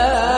love.